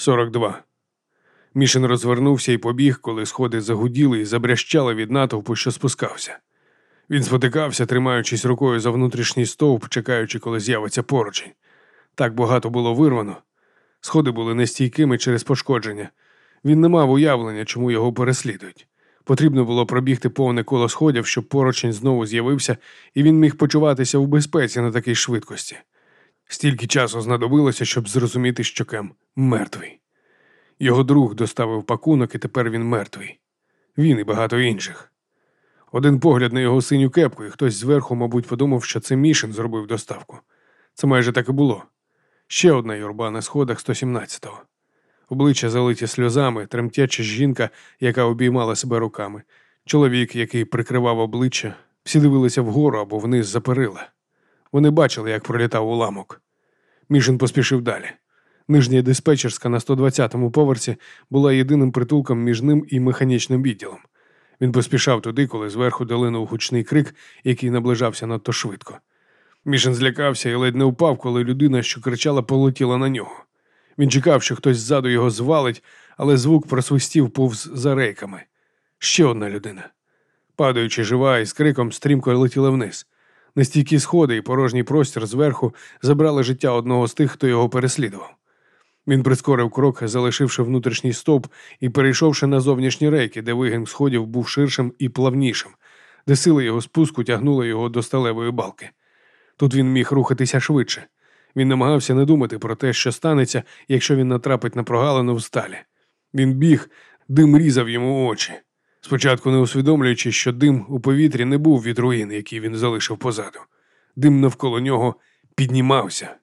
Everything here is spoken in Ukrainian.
42. Мішин розвернувся і побіг, коли сходи загуділи і забрящали від натовпу, що спускався. Він спотикався, тримаючись рукою за внутрішній стовп, чекаючи, коли з'явиться поручень. Так багато було вирвано. Сходи були нестійкими через пошкодження. Він не мав уявлення, чому його переслідують. Потрібно було пробігти повне коло сходів, щоб поручень знову з'явився, і він міг почуватися в безпеці на такій швидкості. Стільки часу знадобилося, щоб зрозуміти, що Кем мертвий. Його друг доставив пакунок, і тепер він мертвий. Він і багато інших. Один погляд на його синю кепку, і хтось зверху, мабуть, подумав, що це Мішин зробив доставку. Це майже так і було. Ще одна юрба на сходах 117-го. Обличчя залиті сльозами, тремтяча жінка, яка обіймала себе руками, чоловік, який прикривав обличчя, всі дивилися вгору або вниз за перила. Вони бачили, як пролітав уламок. Мішин поспішив далі. Нижня диспетчерська на 120-му поверсі була єдиним притулком між ним і механічним відділом. Він поспішав туди, коли зверху долинув гучний крик, який наближався надто швидко. Мішин злякався і ледь не впав, коли людина, що кричала, полетіла на нього. Він чекав, що хтось ззаду його звалить, але звук просвистів повз за рейками. Ще одна людина. Падаючи жива і з криком стрімко летіла вниз. Нестійкі сходи і порожній простір зверху забрали життя одного з тих, хто його переслідував. Він прискорив крок, залишивши внутрішній стовп і перейшовши на зовнішні рейки, де вигін сходів був ширшим і плавнішим, де сила його спуску тягнула його до сталевої балки. Тут він міг рухатися швидше. Він намагався не думати про те, що станеться, якщо він натрапить на прогалину в сталі. Він біг, дим різав йому очі, спочатку не усвідомлюючи, що дим у повітрі не був від руїн, які він залишив позаду. Дим навколо нього піднімався.